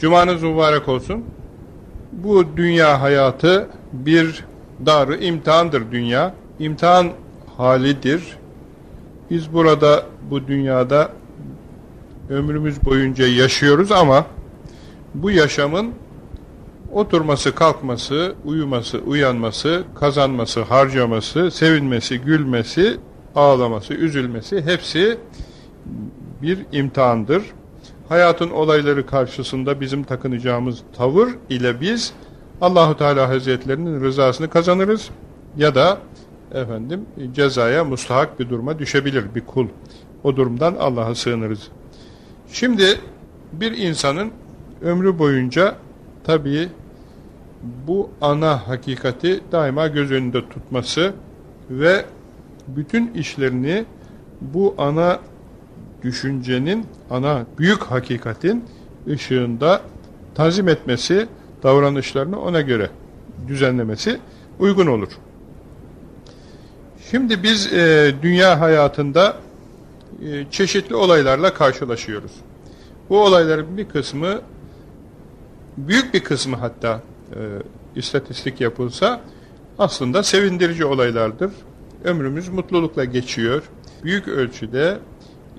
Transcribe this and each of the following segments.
Cumanız mübarek olsun. Bu dünya hayatı bir darı imtihandır dünya. İmtihan halidir. Biz burada bu dünyada ömrümüz boyunca yaşıyoruz ama bu yaşamın oturması, kalkması, uyuması, uyanması, kazanması, harcaması, sevinmesi, gülmesi, ağlaması, üzülmesi hepsi bir imtihandır. Hayatın olayları karşısında bizim takınacağımız tavır ile biz Allahu Teala Hazretlerinin rızasını kazanırız ya da efendim cezaya mustahak bir duruma düşebilir bir kul. O durumdan Allah'a sığınırız. Şimdi bir insanın ömrü boyunca tabii bu ana hakikati daima göz önünde tutması ve bütün işlerini bu ana düşüncenin, ana büyük hakikatin ışığında tanzim etmesi, davranışlarını ona göre düzenlemesi uygun olur. Şimdi biz e, dünya hayatında e, çeşitli olaylarla karşılaşıyoruz. Bu olayların bir kısmı, büyük bir kısmı hatta e, istatistik yapılsa aslında sevindirici olaylardır. Ömrümüz mutlulukla geçiyor. Büyük ölçüde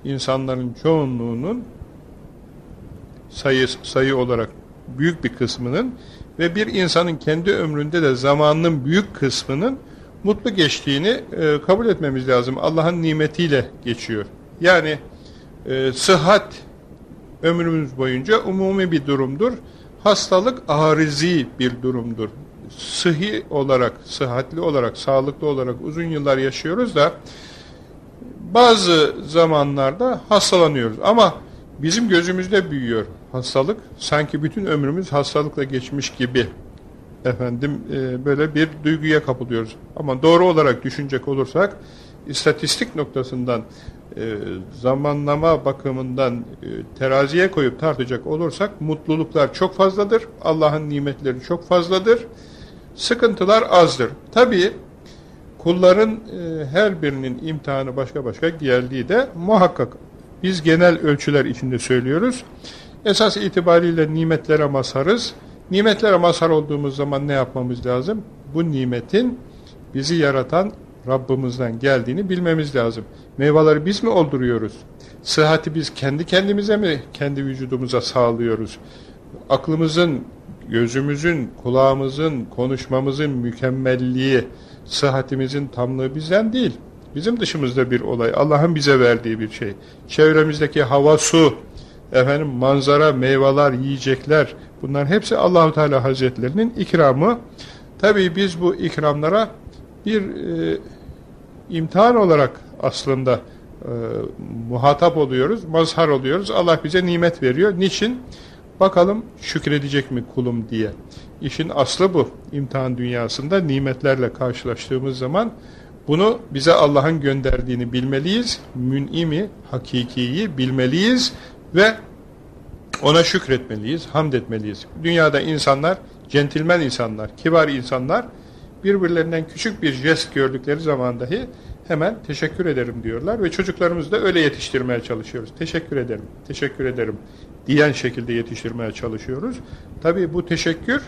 insanların çoğunluğunun sayı, sayı olarak büyük bir kısmının ve bir insanın kendi ömründe de zamanının büyük kısmının mutlu geçtiğini e, kabul etmemiz lazım. Allah'ın nimetiyle geçiyor. Yani e, sıhhat ömrümüz boyunca umumi bir durumdur. Hastalık arizi bir durumdur. Sıhhi olarak, sıhhatli olarak, sağlıklı olarak uzun yıllar yaşıyoruz da bazı zamanlarda hastalanıyoruz. Ama bizim gözümüzde büyüyor hastalık. Sanki bütün ömrümüz hastalıkla geçmiş gibi efendim e, böyle bir duyguya kapılıyoruz. Ama doğru olarak düşünecek olursak istatistik noktasından e, zamanlama bakımından e, teraziye koyup tartacak olursak mutluluklar çok fazladır. Allah'ın nimetleri çok fazladır. Sıkıntılar azdır. Tabii kulların e, her birinin imtihanı başka başka geldiği de muhakkak biz genel ölçüler içinde söylüyoruz. Esas itibariyle nimetlere mazharız. Nimetlere mazhar olduğumuz zaman ne yapmamız lazım? Bu nimetin bizi yaratan Rabbimizden geldiğini bilmemiz lazım. Meyveleri biz mi olduruyoruz? Sıhhati biz kendi kendimize mi, kendi vücudumuza sağlıyoruz? Aklımızın, gözümüzün, kulağımızın, konuşmamızın mükemmelliği, sıhhatimizin tamlığı bizden değil. Bizim dışımızda bir olay. Allah'ın bize verdiği bir şey. Çevremizdeki hava, su, efendim manzara, meyveler, yiyecekler bunlar hepsi Allahu Teala Hazretlerinin ikramı. Tabii biz bu ikramlara bir e, imtihan olarak aslında e, muhatap oluyoruz, mazhar oluyoruz. Allah bize nimet veriyor. Niçin? Bakalım şükredecek mi kulum diye. İşin aslı bu. İmtihan dünyasında nimetlerle karşılaştığımız zaman bunu bize Allah'ın gönderdiğini bilmeliyiz. Mün'imi, hakikiyi bilmeliyiz ve ona şükretmeliyiz, hamd etmeliyiz. Dünyada insanlar, centilmen insanlar, kibar insanlar birbirlerinden küçük bir jest gördükleri zaman dahi hemen teşekkür ederim diyorlar ve çocuklarımızı da öyle yetiştirmeye çalışıyoruz. Teşekkür ederim, teşekkür ederim diyen şekilde yetiştirmeye çalışıyoruz. Tabi bu teşekkür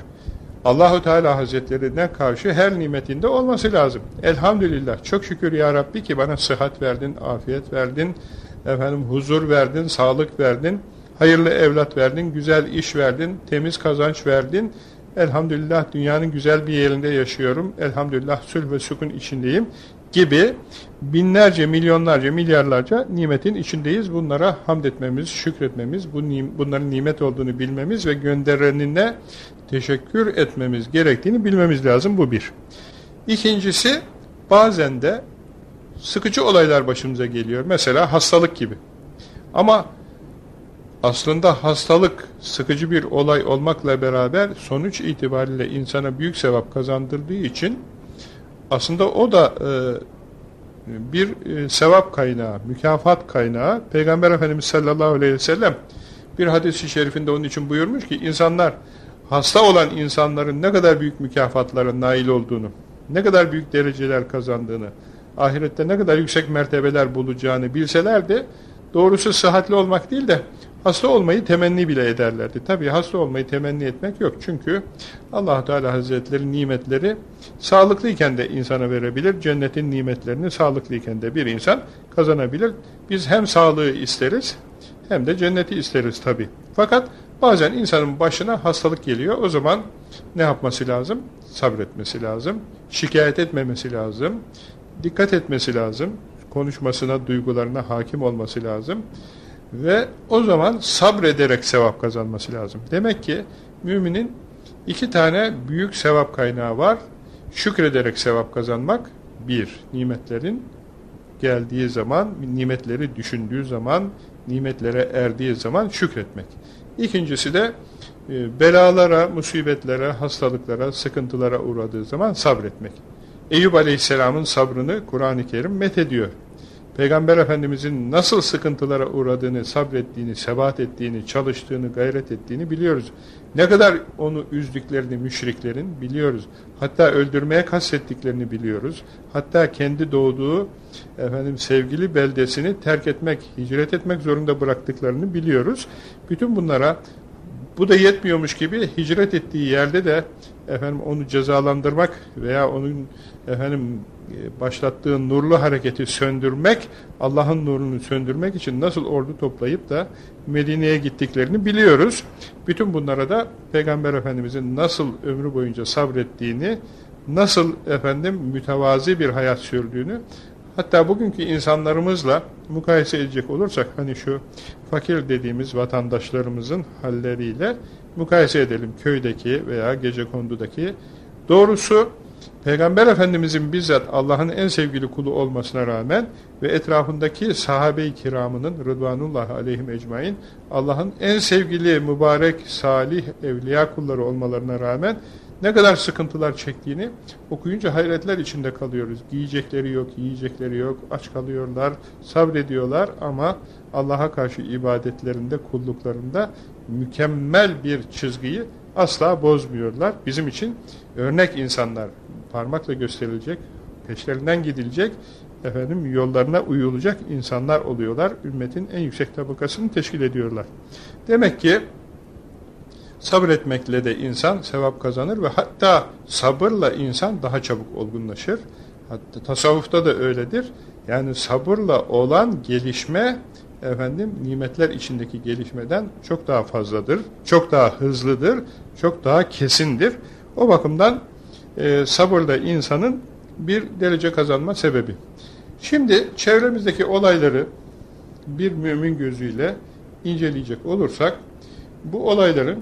Allahu Teala Hazretlerine karşı her nimetinde olması lazım. Elhamdülillah çok şükür ya Rabbi ki bana sıhhat verdin, afiyet verdin, efendim huzur verdin, sağlık verdin, hayırlı evlat verdin, güzel iş verdin, temiz kazanç verdin. Elhamdülillah dünyanın güzel bir yerinde yaşıyorum. Elhamdülillah sülh ve sükun içindeyim gibi binlerce, milyonlarca, milyarlarca nimetin içindeyiz. Bunlara hamd etmemiz, şükretmemiz, bu, bunların nimet olduğunu bilmemiz ve gönderenine teşekkür etmemiz gerektiğini bilmemiz lazım. Bu bir. İkincisi, bazen de sıkıcı olaylar başımıza geliyor. Mesela hastalık gibi. Ama aslında hastalık sıkıcı bir olay olmakla beraber sonuç itibariyle insana büyük sevap kazandırdığı için aslında o da e, bir e, sevap kaynağı, mükafat kaynağı. Peygamber Efendimiz sallallahu aleyhi ve sellem bir hadis-i şerifinde onun için buyurmuş ki insanlar hasta olan insanların ne kadar büyük mükafatlara nail olduğunu, ne kadar büyük dereceler kazandığını, ahirette ne kadar yüksek mertebeler bulacağını bilselerdi, doğrusu sıhhatli olmak değil de hasta olmayı temenni bile ederlerdi. Tabi hasta olmayı temenni etmek yok. Çünkü allah Teala Hazretleri nimetleri sağlıklıyken de insana verebilir. Cennetin nimetlerini sağlıklıyken de bir insan kazanabilir. Biz hem sağlığı isteriz hem de cenneti isteriz tabi. Fakat bazen insanın başına hastalık geliyor. O zaman ne yapması lazım? Sabretmesi lazım. Şikayet etmemesi lazım. Dikkat etmesi lazım. Konuşmasına, duygularına hakim olması lazım. Ve o zaman sabrederek sevap kazanması lazım. Demek ki müminin iki tane büyük sevap kaynağı var. Şükrederek sevap kazanmak, bir, nimetlerin geldiği zaman, nimetleri düşündüğü zaman, nimetlere erdiği zaman şükretmek. İkincisi de e, belalara, musibetlere, hastalıklara, sıkıntılara uğradığı zaman sabretmek. Eyüp Aleyhisselam'ın sabrını Kur'an-ı Kerim met ediyor. Peygamber Efendimizin nasıl sıkıntılara uğradığını, sabrettiğini, sebat ettiğini, çalıştığını, gayret ettiğini biliyoruz. Ne kadar onu üzdüklerini müşriklerin biliyoruz. Hatta öldürmeye kastettiklerini biliyoruz. Hatta kendi doğduğu efendim sevgili beldesini terk etmek, hicret etmek zorunda bıraktıklarını biliyoruz. Bütün bunlara bu da yetmiyormuş gibi hicret ettiği yerde de efendim onu cezalandırmak veya onun efendim e, başlattığı nurlu hareketi söndürmek, Allah'ın nurunu söndürmek için nasıl ordu toplayıp da Medine'ye gittiklerini biliyoruz. Bütün bunlara da Peygamber Efendimizin nasıl ömrü boyunca sabrettiğini, nasıl efendim mütevazi bir hayat sürdüğünü, hatta bugünkü insanlarımızla mukayese edecek olursak, hani şu fakir dediğimiz vatandaşlarımızın halleriyle mukayese edelim köydeki veya gece kondudaki. Doğrusu Peygamber Efendimizin bizzat Allah'ın en sevgili kulu olmasına rağmen ve etrafındaki sahabe-i kiramının Rıdvanullah aleyhim ecmain Allah'ın en sevgili, mübarek, salih, evliya kulları olmalarına rağmen ne kadar sıkıntılar çektiğini okuyunca hayretler içinde kalıyoruz. Giyecekleri yok, yiyecekleri yok, aç kalıyorlar, sabrediyorlar ama Allah'a karşı ibadetlerinde, kulluklarında mükemmel bir çizgiyi asla bozmuyorlar. Bizim için örnek insanlar, parmakla gösterilecek, peşlerinden gidilecek, efendim yollarına uyulacak insanlar oluyorlar. Ümmetin en yüksek tabakasını teşkil ediyorlar. Demek ki sabretmekle de insan sevap kazanır ve hatta sabırla insan daha çabuk olgunlaşır. Hatta tasavvufta da öyledir. Yani sabırla olan gelişme efendim nimetler içindeki gelişmeden çok daha fazladır, çok daha hızlıdır, çok daha kesindir. O bakımdan e, sabırda insanın bir derece kazanma sebebi. Şimdi çevremizdeki olayları bir mümin gözüyle inceleyecek olursak bu olayların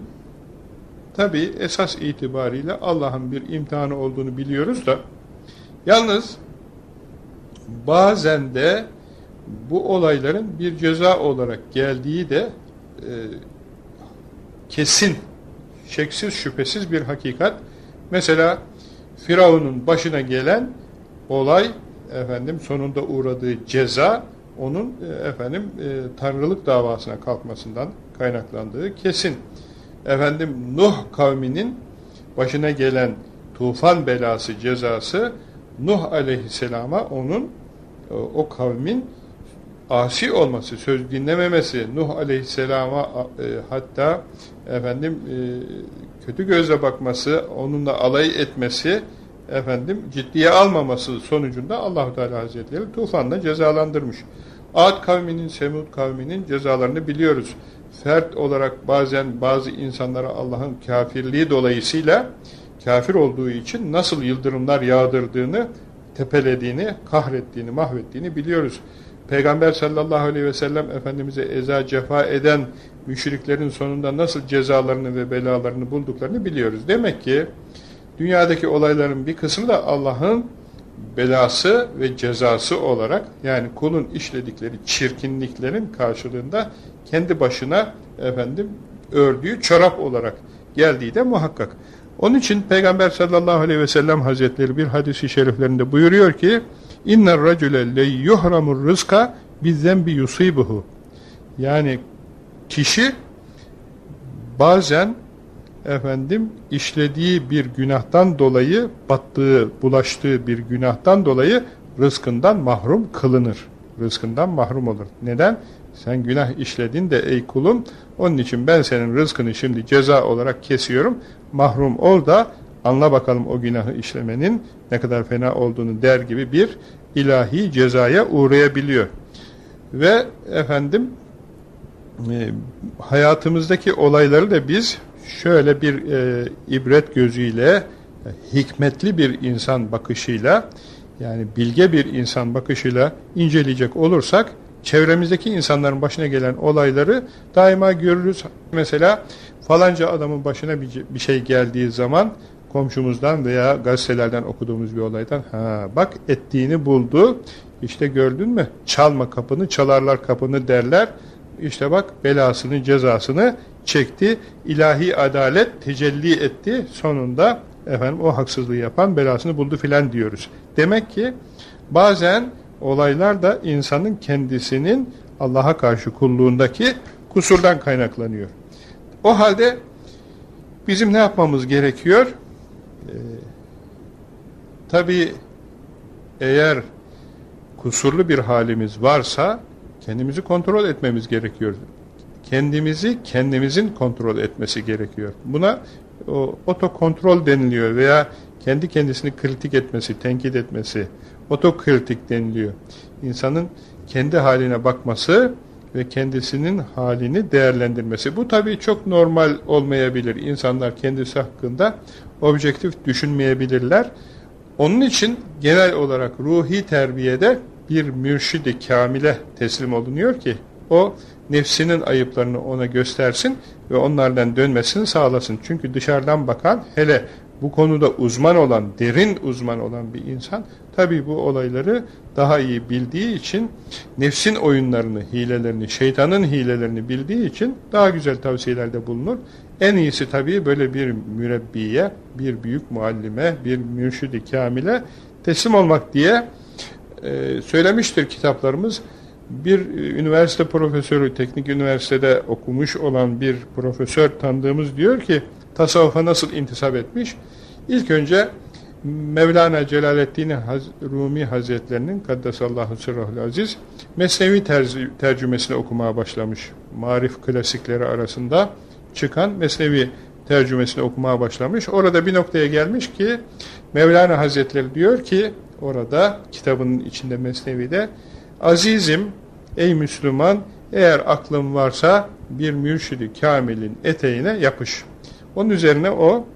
tabi esas itibariyle Allah'ın bir imtihanı olduğunu biliyoruz da yalnız bazen de bu olayların bir ceza olarak geldiği de e, kesin, şeksiz şüphesiz bir hakikat. Mesela Firavun'un başına gelen olay efendim sonunda uğradığı ceza onun e, efendim e, tanrılık davasına kalkmasından kaynaklandığı kesin. Efendim Nuh kavminin başına gelen tufan belası cezası Nuh aleyhisselama onun e, o kavmin asi olması, söz dinlememesi, Nuh aleyhisselama e, hatta efendim e, kötü gözle bakması, onunla alay etmesi, efendim ciddiye almaması sonucunda Allahu Teala Hazretleri tufanla cezalandırmış. Ad kavminin, Semud kavminin cezalarını biliyoruz. Fert olarak bazen bazı insanlara Allah'ın kafirliği dolayısıyla kafir olduğu için nasıl yıldırımlar yağdırdığını, tepelediğini, kahrettiğini, mahvettiğini biliyoruz. Peygamber sallallahu aleyhi ve sellem Efendimiz'e eza cefa eden müşriklerin sonunda nasıl cezalarını ve belalarını bulduklarını biliyoruz. Demek ki dünyadaki olayların bir kısmı da Allah'ın belası ve cezası olarak yani kulun işledikleri çirkinliklerin karşılığında kendi başına efendim ördüğü çorap olarak geldiği de muhakkak. Onun için Peygamber sallallahu aleyhi ve sellem hazretleri bir hadisi şeriflerinde buyuruyor ki İnner racule le yuhramur rızka bizden bir yusibuhu. Yani kişi bazen efendim işlediği bir günahtan dolayı battığı, bulaştığı bir günahtan dolayı rızkından mahrum kılınır. rızkından mahrum olur. Neden? Sen günah işledin de ey kulum, onun için ben senin rızkını şimdi ceza olarak kesiyorum. Mahrum ol da anla bakalım o günahı işlemenin ne kadar fena olduğunu der gibi bir ilahi cezaya uğrayabiliyor. Ve efendim e, hayatımızdaki olayları da biz şöyle bir e, ibret gözüyle, hikmetli bir insan bakışıyla, yani bilge bir insan bakışıyla inceleyecek olursak, çevremizdeki insanların başına gelen olayları daima görürüz. Mesela falanca adamın başına bir, şey geldiği zaman komşumuzdan veya gazetelerden okuduğumuz bir olaydan ha bak ettiğini buldu. İşte gördün mü? Çalma kapını çalarlar kapını derler. İşte bak belasını cezasını çekti. İlahi adalet tecelli etti. Sonunda efendim o haksızlığı yapan belasını buldu filan diyoruz. Demek ki bazen olaylar da insanın kendisinin Allah'a karşı kulluğundaki kusurdan kaynaklanıyor o halde bizim ne yapmamız gerekiyor ee, tabii eğer kusurlu bir halimiz varsa kendimizi kontrol etmemiz gerekiyor. Kendimizi kendimizin kontrol etmesi gerekiyor. Buna o, otokontrol deniliyor veya kendi kendisini kritik etmesi, tenkit etmesi, otokritik deniliyor. İnsanın kendi haline bakması ve kendisinin halini değerlendirmesi. Bu tabii çok normal olmayabilir. İnsanlar kendisi hakkında objektif düşünmeyebilirler. Onun için genel olarak ruhi terbiyede bir mürşidi kamile teslim olunuyor ki o nefsinin ayıplarını ona göstersin ve onlardan dönmesini sağlasın. Çünkü dışarıdan bakan hele bu konuda uzman olan, derin uzman olan bir insan tabi bu olayları daha iyi bildiği için nefsin oyunlarını, hilelerini, şeytanın hilelerini bildiği için daha güzel tavsiyelerde bulunur. En iyisi tabii böyle bir mürebbiye, bir büyük muallime, bir mürşidi kamile teslim olmak diye e, söylemiştir kitaplarımız. Bir üniversite profesörü, teknik üniversitede okumuş olan bir profesör tanıdığımız diyor ki, tasavvufa nasıl intisap etmiş? İlk önce Mevlana Celaleddin Rumi Hazretlerinin Kaddesallahu sırrahul aziz Mesnevi tercümesini okumaya başlamış. Marif klasikleri arasında çıkan Mesnevi tercümesini okumaya başlamış. Orada bir noktaya gelmiş ki Mevlana Hazretleri diyor ki orada kitabının içinde Mesnevi'de Azizim ey Müslüman eğer aklın varsa bir mürşidi kamilin eteğine yapış. Onun üzerine o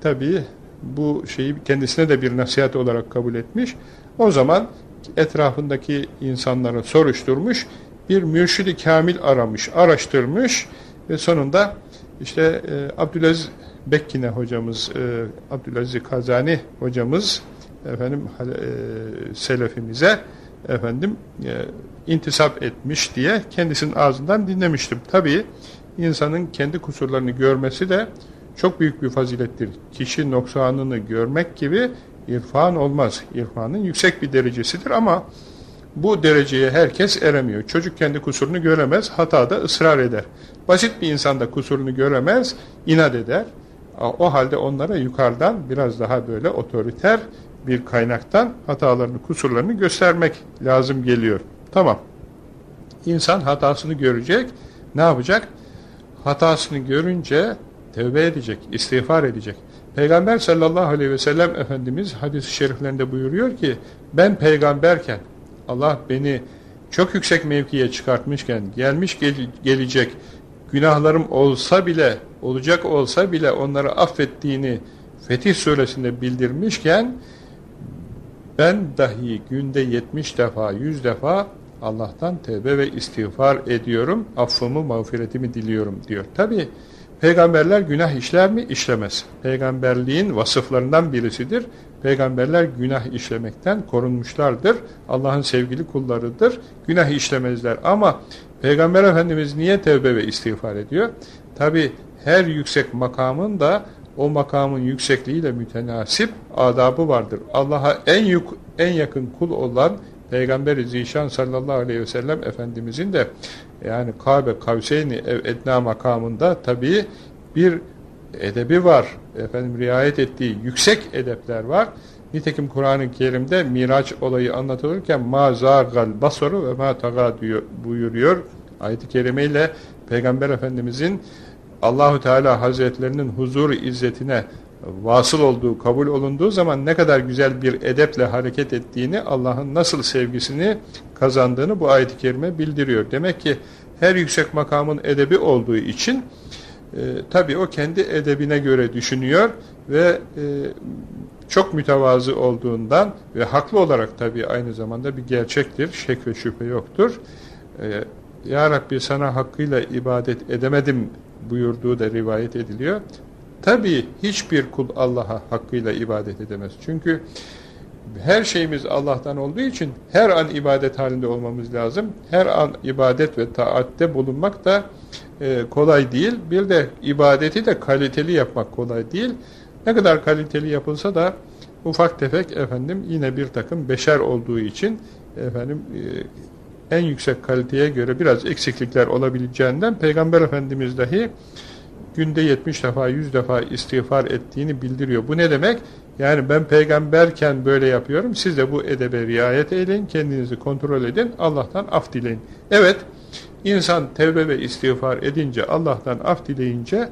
tabii bu şeyi kendisine de bir nasihat olarak kabul etmiş. O zaman etrafındaki insanlara soruşturmuş, bir mürşidi kamil aramış, araştırmış ve sonunda işte e, Abdülaziz Bekkine hocamız, e, Abdülaziz Kazani hocamız efendim e, selefimize efendim e, intisap etmiş diye kendisinin ağzından dinlemiştim. Tabii insanın kendi kusurlarını görmesi de çok büyük bir fazilettir. Kişi noksanını görmek gibi irfan olmaz. İrfanın yüksek bir derecesidir ama bu dereceye herkes eremiyor. Çocuk kendi kusurunu göremez, hatada ısrar eder. Basit bir insan da kusurunu göremez, inat eder. O halde onlara yukarıdan biraz daha böyle otoriter bir kaynaktan hatalarını, kusurlarını göstermek lazım geliyor. Tamam. İnsan hatasını görecek. Ne yapacak? Hatasını görünce tevbe edecek, istiğfar edecek. Peygamber sallallahu aleyhi ve sellem Efendimiz hadis-i şeriflerinde buyuruyor ki ben peygamberken Allah beni çok yüksek mevkiye çıkartmışken gelmiş gel gelecek günahlarım olsa bile olacak olsa bile onları affettiğini Fetih suresinde bildirmişken ben dahi günde 70 defa 100 defa Allah'tan tevbe ve istiğfar ediyorum affımı mağfiretimi diliyorum diyor. Tabi Peygamberler günah işler mi? İşlemez. Peygamberliğin vasıflarından birisidir. Peygamberler günah işlemekten korunmuşlardır. Allah'ın sevgili kullarıdır. Günah işlemezler. Ama Peygamber Efendimiz niye tevbe ve istiğfar ediyor? Tabi her yüksek makamın da o makamın yüksekliğiyle mütenasip adabı vardır. Allah'a en en yakın kul olan Peygamber-i Zişan sallallahu aleyhi ve sellem Efendimizin de yani Kabe Kavseyni Edna makamında tabii bir edebi var. Efendim riayet ettiği yüksek edepler var. Nitekim Kur'an-ı Kerim'de Miraç olayı anlatılırken ma zâgal basaru ve ma taga buyuruyor. Ayet-i Kerime ile Peygamber Efendimizin Allahu Teala Hazretlerinin huzur izzetine vasıl olduğu, kabul olunduğu zaman ne kadar güzel bir edeple hareket ettiğini, Allah'ın nasıl sevgisini kazandığını bu ayet-i kerime bildiriyor. Demek ki her yüksek makamın edebi olduğu için e, tabii o kendi edebine göre düşünüyor ve e, çok mütevazı olduğundan ve haklı olarak tabii aynı zamanda bir gerçektir, şek ve şüphe yoktur. E, ya Rabbi sana hakkıyla ibadet edemedim buyurduğu da rivayet ediliyor. Tabii hiçbir kul Allah'a hakkıyla ibadet edemez. Çünkü her şeyimiz Allah'tan olduğu için her an ibadet halinde olmamız lazım. Her an ibadet ve taatte bulunmak da e, kolay değil. Bir de ibadeti de kaliteli yapmak kolay değil. Ne kadar kaliteli yapılsa da ufak tefek efendim yine bir takım beşer olduğu için efendim e, en yüksek kaliteye göre biraz eksiklikler olabileceğinden Peygamber Efendimiz dahi günde 70 defa 100 defa istiğfar ettiğini bildiriyor. Bu ne demek? Yani ben peygamberken böyle yapıyorum. Siz de bu edebe riayet edin. Kendinizi kontrol edin. Allah'tan af dileyin. Evet. insan tevbe ve istiğfar edince Allah'tan af dileyince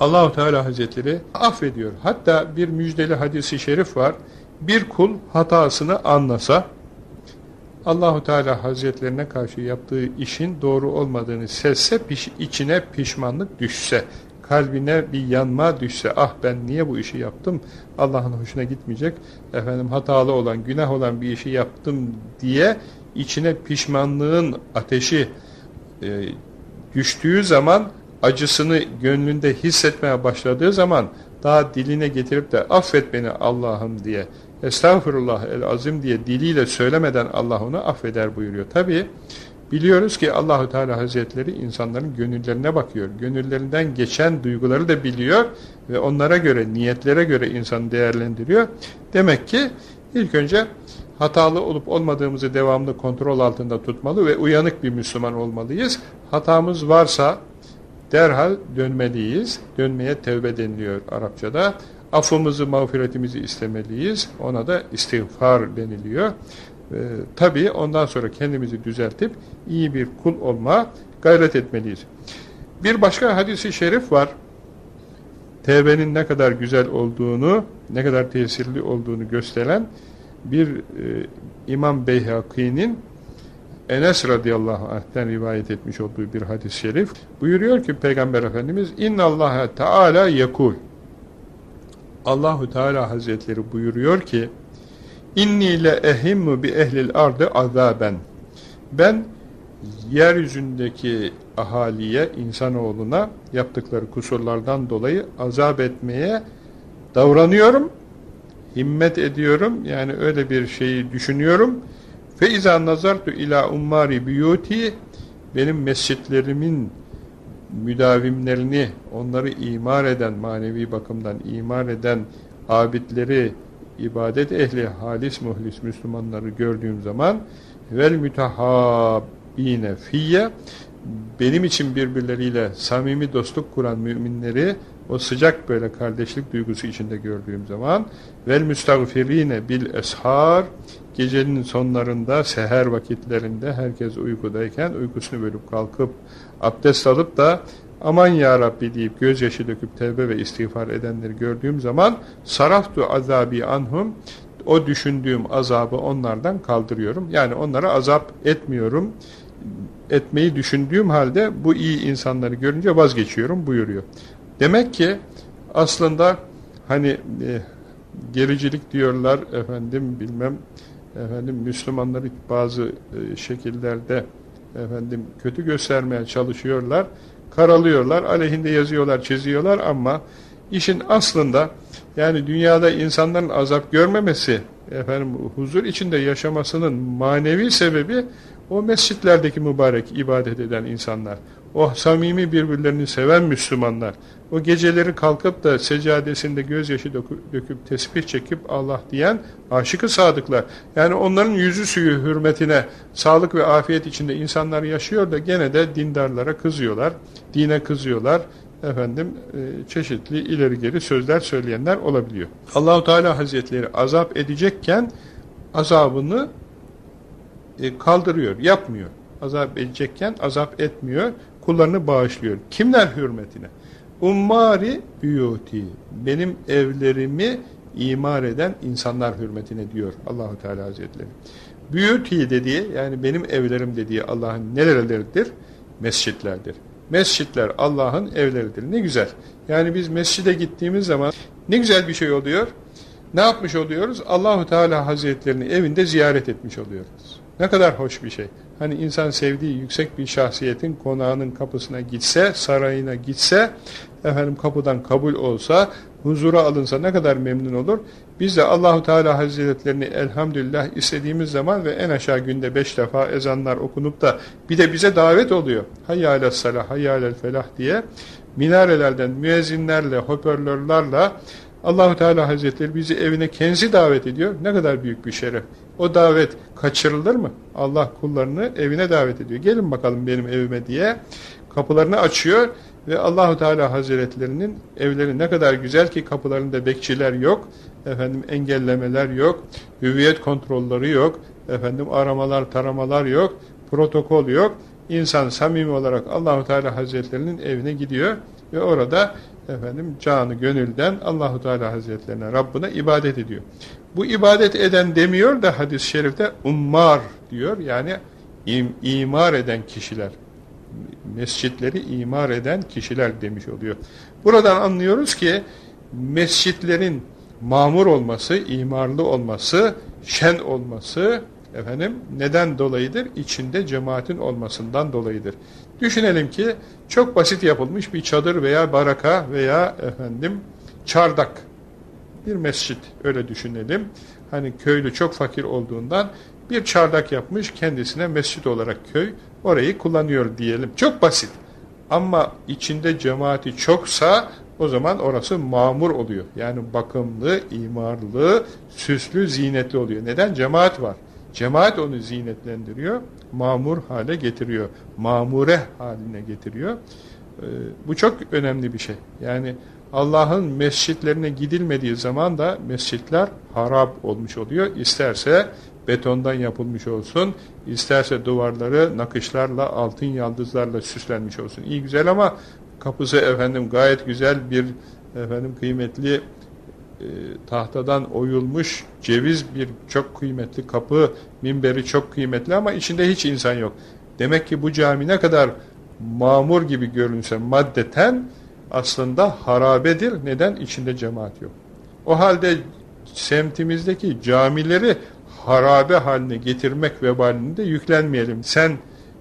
Allahu Teala Hazretleri affediyor. Hatta bir müjdeli hadisi şerif var. Bir kul hatasını anlasa Allahu Teala Hazretlerine karşı yaptığı işin doğru olmadığını sesse, piş, içine pişmanlık düşse, kalbine bir yanma düşse, ah ben niye bu işi yaptım, Allah'ın hoşuna gitmeyecek, efendim hatalı olan, günah olan bir işi yaptım. diye içine pişmanlığın ateşi e, düştüğü zaman, acısını gönlünde hissetmeye başladığı zaman, daha diline getirip de affet beni Allah'ım diye Estağfurullah el azim diye diliyle söylemeden Allah onu affeder buyuruyor. Tabi biliyoruz ki Allahu Teala Hazretleri insanların gönüllerine bakıyor. Gönüllerinden geçen duyguları da biliyor ve onlara göre, niyetlere göre insanı değerlendiriyor. Demek ki ilk önce hatalı olup olmadığımızı devamlı kontrol altında tutmalı ve uyanık bir Müslüman olmalıyız. Hatamız varsa derhal dönmeliyiz. Dönmeye tevbe deniliyor Arapçada. Affımızı, mağfiretimizi istemeliyiz. Ona da istiğfar deniliyor. Ee, tabii ondan sonra kendimizi düzeltip iyi bir kul olma gayret etmeliyiz. Bir başka hadisi şerif var. Tevbenin ne kadar güzel olduğunu, ne kadar tesirli olduğunu gösteren bir e, İmam Beyhaki'nin Enes radıyallahu anh'ten rivayet etmiş olduğu bir hadis-i şerif. Buyuruyor ki Peygamber Efendimiz İnna Allah Teala yekul Allahu Teala Hazretleri buyuruyor ki İnni le ehimmu bi ehlil ardı azaben Ben yeryüzündeki ahaliye, insanoğluna yaptıkları kusurlardan dolayı azap etmeye davranıyorum. Himmet ediyorum. Yani öyle bir şeyi düşünüyorum. Fe izâ nazartu ila ummari biyuti benim mescitlerimin müdavimlerini, onları imar eden, manevi bakımdan imar eden abidleri, ibadet ehli, halis muhlis Müslümanları gördüğüm zaman vel mütehabbine fiyye benim için birbirleriyle samimi dostluk kuran müminleri o sıcak böyle kardeşlik duygusu içinde gördüğüm zaman vel müstagfirine bil eshar gecenin sonlarında seher vakitlerinde herkes uykudayken uykusunu bölüp kalkıp abdest alıp da aman ya Rabbi deyip gözyaşı döküp tevbe ve istiğfar edenleri gördüğüm zaman saraftu azabi anhum o düşündüğüm azabı onlardan kaldırıyorum. Yani onlara azap etmiyorum. Etmeyi düşündüğüm halde bu iyi insanları görünce vazgeçiyorum buyuruyor. Demek ki aslında hani e, gericilik diyorlar efendim bilmem efendim Müslümanları bazı e, şekillerde efendim kötü göstermeye çalışıyorlar, karalıyorlar, aleyhinde yazıyorlar, çiziyorlar ama işin aslında yani dünyada insanların azap görmemesi, efendim huzur içinde yaşamasının manevi sebebi o mescitlerdeki mübarek ibadet eden insanlar. O samimi birbirlerini seven Müslümanlar. O geceleri kalkıp da seccadesinde gözyaşı döküp, tesbih çekip Allah diyen aşıkı sadıklar. Yani onların yüzü suyu hürmetine sağlık ve afiyet içinde insanlar yaşıyor da gene de dindarlara kızıyorlar. Dine kızıyorlar. efendim e, çeşitli ileri geri sözler söyleyenler olabiliyor. Allahu Teala Hazretleri azap edecekken azabını e, kaldırıyor, yapmıyor. Azap edecekken azap etmiyor, kullarını bağışlıyor. Kimler hürmetine? Ummari büyuti, benim evlerimi imar eden insanlar hürmetine diyor Allahu Teala Hazretleri. Büyüti dediği yani benim evlerim dediği Allah'ın nereleridir? Mescitlerdir. Mescitler Allah'ın evleridir. Ne güzel. Yani biz mescide gittiğimiz zaman ne güzel bir şey oluyor. Ne yapmış oluyoruz? Allahu Teala Hazretlerini evinde ziyaret etmiş oluyoruz. Ne kadar hoş bir şey. Hani insan sevdiği yüksek bir şahsiyetin konağının kapısına gitse, sarayına gitse, efendim kapıdan kabul olsa, huzura alınsa ne kadar memnun olur. Biz de Allahu Teala Hazretlerini elhamdülillah istediğimiz zaman ve en aşağı günde beş defa ezanlar okunup da bir de bize davet oluyor. Hayyâles salah, hayyâlel felah diye minarelerden müezzinlerle, hoparlörlerle Allahu Teala Hazretleri bizi evine kendi davet ediyor. Ne kadar büyük bir şeref. O davet kaçırılır mı? Allah kullarını evine davet ediyor. Gelin bakalım benim evime diye kapılarını açıyor ve Allahu Teala Hazretlerinin evleri ne kadar güzel ki kapılarında bekçiler yok, efendim engellemeler yok, hüviyet kontrolleri yok, efendim aramalar, taramalar yok, protokol yok. İnsan samimi olarak Allahu Teala Hazretlerinin evine gidiyor ve orada efendim canı gönülden Allahu Teala Hazretlerine Rabbine ibadet ediyor. Bu ibadet eden demiyor da hadis-i şerifte ummar diyor. Yani im, imar eden kişiler. Mescitleri imar eden kişiler demiş oluyor. Buradan anlıyoruz ki mescitlerin mamur olması, imarlı olması, şen olması efendim neden dolayıdır? İçinde cemaatin olmasından dolayıdır. Düşünelim ki çok basit yapılmış bir çadır veya baraka veya efendim çardak bir mescit öyle düşünelim. Hani köylü çok fakir olduğundan bir çardak yapmış kendisine mescit olarak köy orayı kullanıyor diyelim. Çok basit. Ama içinde cemaati çoksa o zaman orası mamur oluyor. Yani bakımlı, imarlı, süslü, zinetli oluyor. Neden? Cemaat var. Cemaat onu zinetlendiriyor, mamur hale getiriyor, mamure haline getiriyor. Ee, bu çok önemli bir şey. Yani Allah'ın mescitlerine gidilmediği zaman da mescitler harap olmuş oluyor. İsterse betondan yapılmış olsun, isterse duvarları nakışlarla, altın yaldızlarla süslenmiş olsun. İyi güzel ama kapısı efendim gayet güzel bir efendim kıymetli e, tahtadan oyulmuş ceviz bir çok kıymetli kapı, minberi çok kıymetli ama içinde hiç insan yok. Demek ki bu cami ne kadar mamur gibi görünse maddeten aslında harabedir. Neden? İçinde cemaat yok. O halde semtimizdeki camileri harabe haline getirmek vebalini de yüklenmeyelim. Sen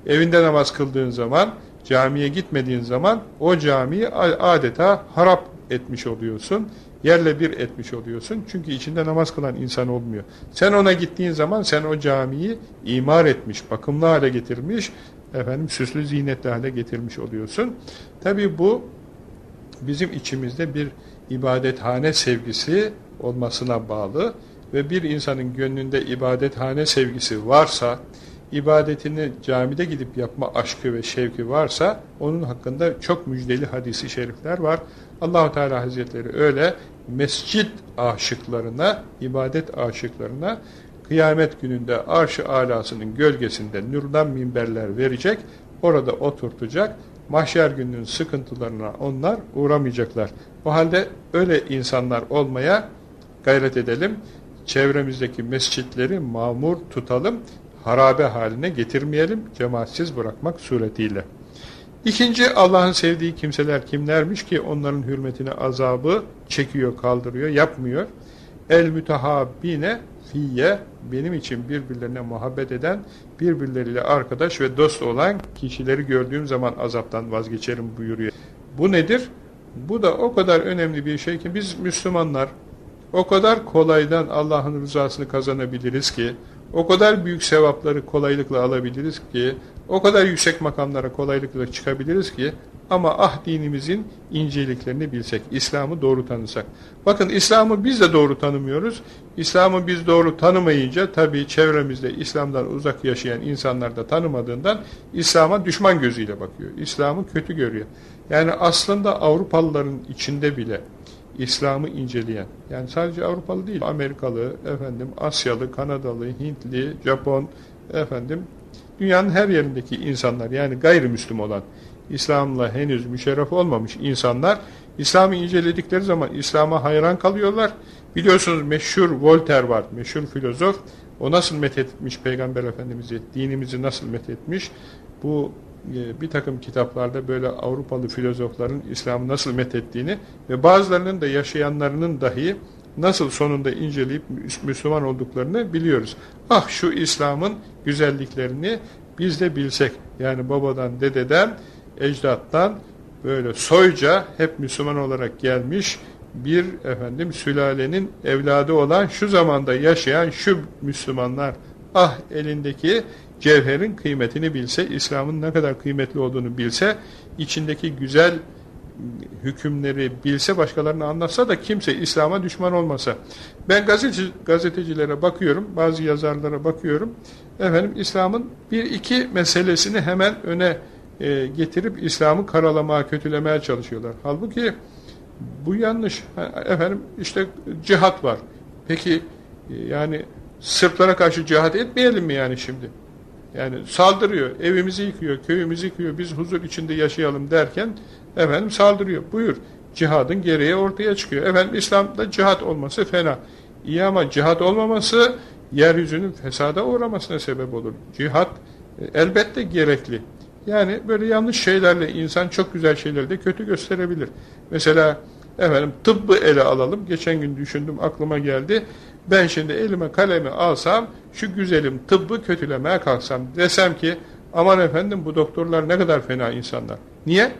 evinde namaz kıldığın zaman, camiye gitmediğin zaman o camiyi adeta harap etmiş oluyorsun yerle bir etmiş oluyorsun. Çünkü içinde namaz kılan insan olmuyor. Sen ona gittiğin zaman sen o camiyi imar etmiş, bakımlı hale getirmiş, efendim süslü zinetli hale getirmiş oluyorsun. Tabi bu bizim içimizde bir ibadethane sevgisi olmasına bağlı ve bir insanın gönlünde ibadethane sevgisi varsa, ibadetini camide gidip yapma aşkı ve şevki varsa onun hakkında çok müjdeli hadisi şerifler var. Allahu Teala Hazretleri öyle mescit aşıklarına, ibadet aşıklarına kıyamet gününde arş-ı alasının gölgesinde nurdan minberler verecek, orada oturtacak, mahşer gününün sıkıntılarına onlar uğramayacaklar. O halde öyle insanlar olmaya gayret edelim. Çevremizdeki mescitleri mamur tutalım, harabe haline getirmeyelim, cemaatsiz bırakmak suretiyle. İkinci Allah'ın sevdiği kimseler kimlermiş ki onların hürmetine azabı çekiyor, kaldırıyor, yapmıyor. El mütehabbine fiyye benim için birbirlerine muhabbet eden, birbirleriyle arkadaş ve dost olan kişileri gördüğüm zaman azaptan vazgeçerim buyuruyor. Bu nedir? Bu da o kadar önemli bir şey ki biz Müslümanlar o kadar kolaydan Allah'ın rızasını kazanabiliriz ki, o kadar büyük sevapları kolaylıkla alabiliriz ki, o kadar yüksek makamlara kolaylıkla çıkabiliriz ki, Ama ah dinimizin inceliklerini bilsek, İslam'ı doğru tanısak. Bakın İslam'ı biz de doğru tanımıyoruz. İslam'ı biz doğru tanımayınca tabii çevremizde İslam'dan uzak yaşayan insanlar da tanımadığından İslam'a düşman gözüyle bakıyor. İslam'ı kötü görüyor. Yani aslında Avrupalıların içinde bile İslam'ı inceleyen, yani sadece Avrupalı değil, Amerikalı, efendim Asyalı, Kanadalı, Hintli, Japon, efendim dünyanın her yerindeki insanlar yani gayrimüslim olan İslam'la henüz müşerref olmamış insanlar İslam'ı inceledikleri zaman İslam'a hayran kalıyorlar. Biliyorsunuz meşhur Voltaire var, meşhur filozof. O nasıl methetmiş Peygamber Efendimiz'i, dinimizi nasıl methetmiş? Bu e, bir takım kitaplarda böyle Avrupalı filozofların İslam'ı nasıl methettiğini ve bazılarının da yaşayanlarının dahi nasıl sonunda inceleyip Müslüman olduklarını biliyoruz. Ah şu İslam'ın güzelliklerini biz de bilsek. Yani babadan, dededen, ecdattan böyle soyca hep Müslüman olarak gelmiş bir efendim sülalenin evladı olan şu zamanda yaşayan şu Müslümanlar ah elindeki cevherin kıymetini bilse, İslam'ın ne kadar kıymetli olduğunu bilse, içindeki güzel hükümleri bilse, başkalarına anlatsa da kimse İslam'a düşman olmasa. Ben gazeteci, gazetecilere bakıyorum, bazı yazarlara bakıyorum. Efendim İslam'ın bir iki meselesini hemen öne e, getirip İslam'ı karalamaya, kötülemeye çalışıyorlar. Halbuki bu yanlış. Efendim işte cihat var. Peki e, yani Sırplara karşı cihat etmeyelim mi yani şimdi? Yani saldırıyor, evimizi yıkıyor, köyümüzü yıkıyor, biz huzur içinde yaşayalım derken efendim saldırıyor. Buyur, cihadın gereği ortaya çıkıyor. Efendim İslam'da cihat olması fena. İyi ama cihat olmaması yeryüzünün fesada uğramasına sebep olur. Cihat e, elbette gerekli. Yani böyle yanlış şeylerle insan çok güzel şeyleri de kötü gösterebilir. Mesela efendim tıbbı ele alalım. Geçen gün düşündüm aklıma geldi. Ben şimdi elime kalemi alsam şu güzelim tıbbı kötülemeye kalksam desem ki aman efendim bu doktorlar ne kadar fena insanlar. Niye?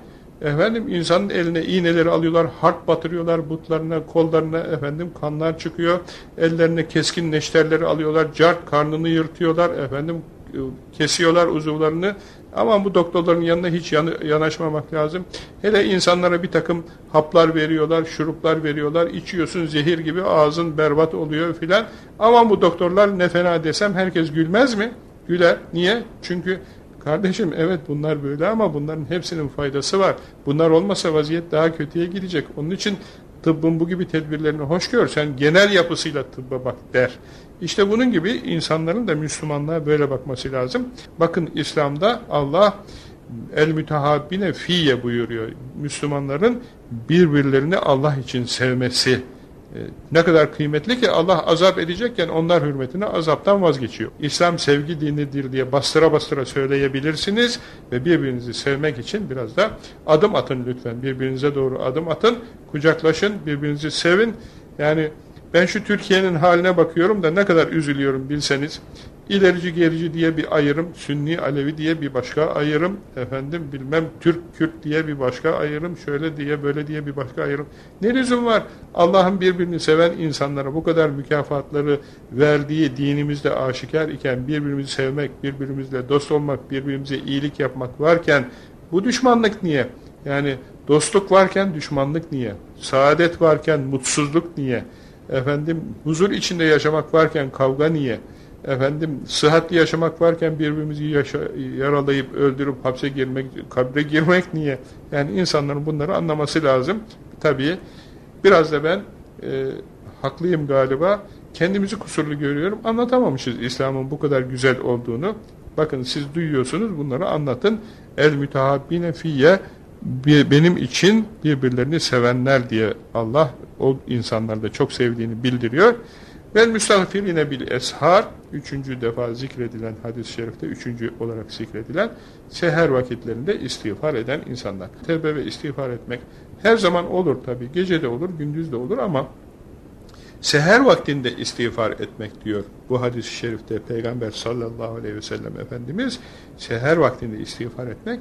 Efendim insanın eline iğneleri alıyorlar, harp batırıyorlar butlarına, kollarına efendim kanlar çıkıyor. Ellerine keskin neşterleri alıyorlar, cart karnını yırtıyorlar, efendim kesiyorlar uzuvlarını. Ama bu doktorların yanına hiç yanaşmamak lazım. Hele insanlara bir takım haplar veriyorlar, şuruplar veriyorlar. içiyorsun zehir gibi ağzın berbat oluyor filan. Ama bu doktorlar ne fena desem herkes gülmez mi? Güler. Niye? Çünkü kardeşim evet bunlar böyle ama bunların hepsinin faydası var. Bunlar olmasa vaziyet daha kötüye gidecek. Onun için tıbbın bu gibi tedbirlerini hoş gör. Sen genel yapısıyla tıbba bak der. İşte bunun gibi insanların da Müslümanlığa böyle bakması lazım. Bakın İslam'da Allah el mütehabbine fiye buyuruyor. Müslümanların birbirlerini Allah için sevmesi ne kadar kıymetli ki Allah azap edecekken onlar hürmetine azaptan vazgeçiyor. İslam sevgi dinidir diye bastıra bastıra söyleyebilirsiniz ve birbirinizi sevmek için biraz da adım atın lütfen. Birbirinize doğru adım atın, kucaklaşın, birbirinizi sevin. Yani ben şu Türkiye'nin haline bakıyorum da ne kadar üzülüyorum bilseniz. İlerici gerici diye bir ayrım, Sünni Alevi diye bir başka ayrım, efendim bilmem Türk Kürt diye bir başka ayrım, şöyle diye böyle diye bir başka ayrım. Ne lüzum var? Allah'ın birbirini seven insanlara bu kadar mükafatları verdiği dinimizde aşikar iken birbirimizi sevmek, birbirimizle dost olmak, birbirimize iyilik yapmak varken bu düşmanlık niye? Yani dostluk varken düşmanlık niye? Saadet varken mutsuzluk niye? Efendim huzur içinde yaşamak varken kavga niye? Efendim sıhhatli yaşamak varken birbirimizi yaşa, yaralayıp öldürüp hapse girmek, kabre girmek niye? Yani insanların bunları anlaması lazım. Tabii biraz da ben e, haklıyım galiba. Kendimizi kusurlu görüyorum. Anlatamamışız İslam'ın bu kadar güzel olduğunu. Bakın siz duyuyorsunuz bunları anlatın. El mütehabbine fiyye benim için birbirlerini sevenler diye Allah o insanlarda çok sevdiğini bildiriyor. Vel müstagfirine bil eshar üçüncü defa zikredilen hadis-i şerifte üçüncü olarak zikredilen seher vakitlerinde istiğfar eden insanlar. Tevbe ve istiğfar etmek her zaman olur tabi. Gece de olur, gündüz de olur ama seher vaktinde istiğfar etmek diyor. Bu hadis-i şerifte Peygamber sallallahu aleyhi ve sellem Efendimiz seher vaktinde istiğfar etmek.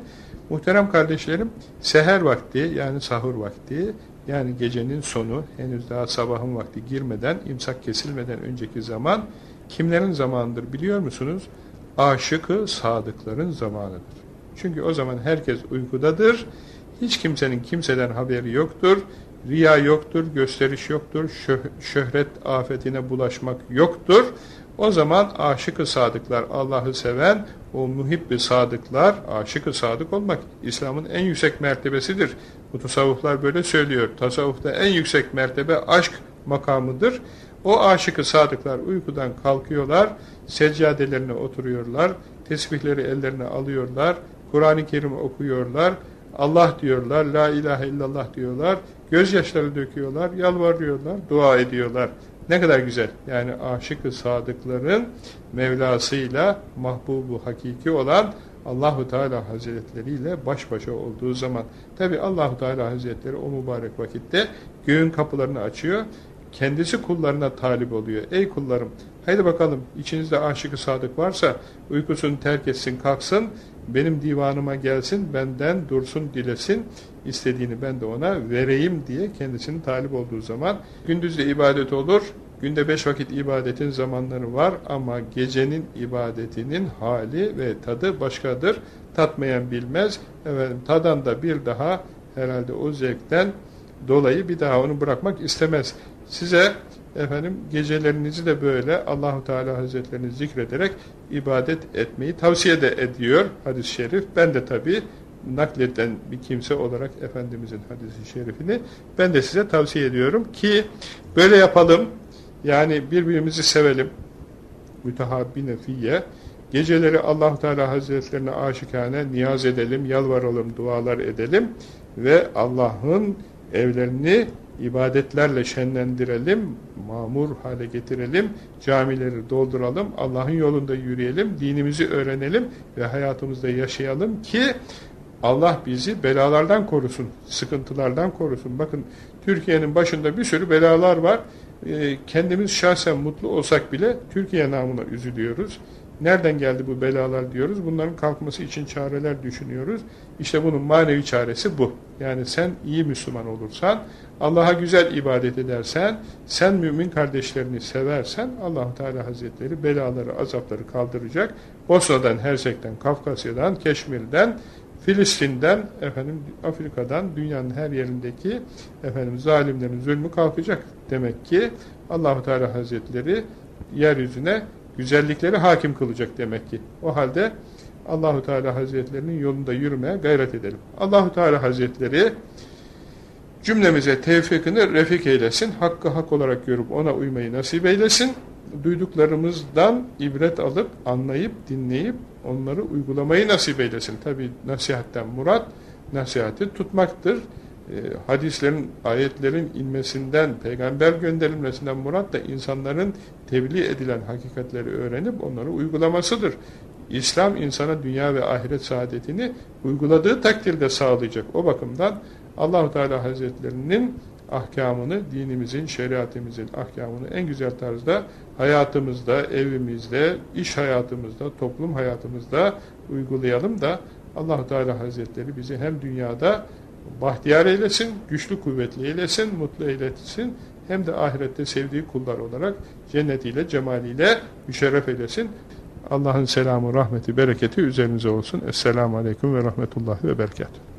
Muhterem kardeşlerim seher vakti yani sahur vakti yani gecenin sonu henüz daha sabahın vakti girmeden, imsak kesilmeden önceki zaman kimlerin zamanıdır biliyor musunuz? Aşıkı sadıkların zamanıdır. Çünkü o zaman herkes uykudadır, Hiç kimsenin kimseden haberi yoktur. Riya yoktur, gösteriş yoktur, şöhret afetine bulaşmak yoktur. O zaman aşık-ı sadıklar, Allah'ı seven, o muhibbi sadıklar, aşık-ı sadık olmak İslam'ın en yüksek mertebesidir. Bu tasavvuflar böyle söylüyor. Tasavvufta en yüksek mertebe aşk makamıdır. O aşık-ı sadıklar uykudan kalkıyorlar, seccadelerine oturuyorlar, tesbihleri ellerine alıyorlar, Kur'an-ı Kerim okuyorlar, Allah diyorlar, La ilahe illallah diyorlar, gözyaşları döküyorlar, yalvarıyorlar, dua ediyorlar. Ne kadar güzel. Yani aşık-ı sadıkların Mevlasıyla mahbubu hakiki olan Allahu Teala Hazretleri ile baş başa olduğu zaman tabi Allahu Teala Hazretleri o mübarek vakitte göğün kapılarını açıyor. Kendisi kullarına talip oluyor. Ey kullarım haydi bakalım içinizde aşık sadık varsa uykusunu terk etsin kalksın benim divanıma gelsin benden dursun dilesin istediğini ben de ona vereyim diye kendisinin talip olduğu zaman gündüzde ibadet olur Günde beş vakit ibadetin zamanları var ama gecenin ibadetinin hali ve tadı başkadır. Tatmayan bilmez. Efendim, tadan da bir daha herhalde o zevkten dolayı bir daha onu bırakmak istemez. Size efendim gecelerinizi de böyle Allahu Teala Hazretlerini zikrederek ibadet etmeyi tavsiye de ediyor hadis-i şerif. Ben de tabi nakleden bir kimse olarak Efendimizin hadisi şerifini ben de size tavsiye ediyorum ki böyle yapalım. Yani birbirimizi sevelim. Mütehabbine fiyye. Geceleri allah Teala Hazretlerine aşikane niyaz edelim, yalvaralım, dualar edelim ve Allah'ın evlerini ibadetlerle şenlendirelim, mamur hale getirelim, camileri dolduralım, Allah'ın yolunda yürüyelim, dinimizi öğrenelim ve hayatımızda yaşayalım ki Allah bizi belalardan korusun, sıkıntılardan korusun. Bakın Türkiye'nin başında bir sürü belalar var. Ee, kendimiz şahsen mutlu olsak bile Türkiye namına üzülüyoruz. Nereden geldi bu belalar diyoruz. Bunların kalkması için çareler düşünüyoruz. İşte bunun manevi çaresi bu. Yani sen iyi Müslüman olursan, Allah'a güzel ibadet edersen, sen mümin kardeşlerini seversen allah Teala Hazretleri belaları, azapları kaldıracak. Bosna'dan, Hersek'ten, Kafkasya'dan, Keşmir'den, Filistin'den, efendim Afrika'dan, dünyanın her yerindeki efendim zalimlerin zulmü kalkacak. Demek ki Allahu Teala Hazretleri yeryüzüne güzellikleri hakim kılacak demek ki. O halde Allahu Teala Hazretlerinin yolunda yürümeye gayret edelim. Allahu Teala Hazretleri cümlemize tevfikini refik eylesin. Hakkı hak olarak görüp ona uymayı nasip eylesin. Duyduklarımızdan ibret alıp, anlayıp, dinleyip onları uygulamayı nasip eylesin. Tabi nasihatten murat, nasihati tutmaktır. E, hadislerin, ayetlerin inmesinden, peygamber gönderilmesinden murat da insanların tebliğ edilen hakikatleri öğrenip onları uygulamasıdır. İslam insana dünya ve ahiret saadetini uyguladığı takdirde sağlayacak. O bakımdan Allahu Teala Hazretlerinin ahkamını, dinimizin, şeriatimizin ahkamını en güzel tarzda hayatımızda, evimizde, iş hayatımızda, toplum hayatımızda uygulayalım da allah Teala Hazretleri bizi hem dünyada bahtiyar eylesin, güçlü kuvvetli eylesin, mutlu eylesin, hem de ahirette sevdiği kullar olarak cennetiyle, cemaliyle müşerref eylesin. Allah'ın selamı, rahmeti, bereketi üzerinize olsun. Esselamu Aleyküm ve Rahmetullahi ve Berekatuhu.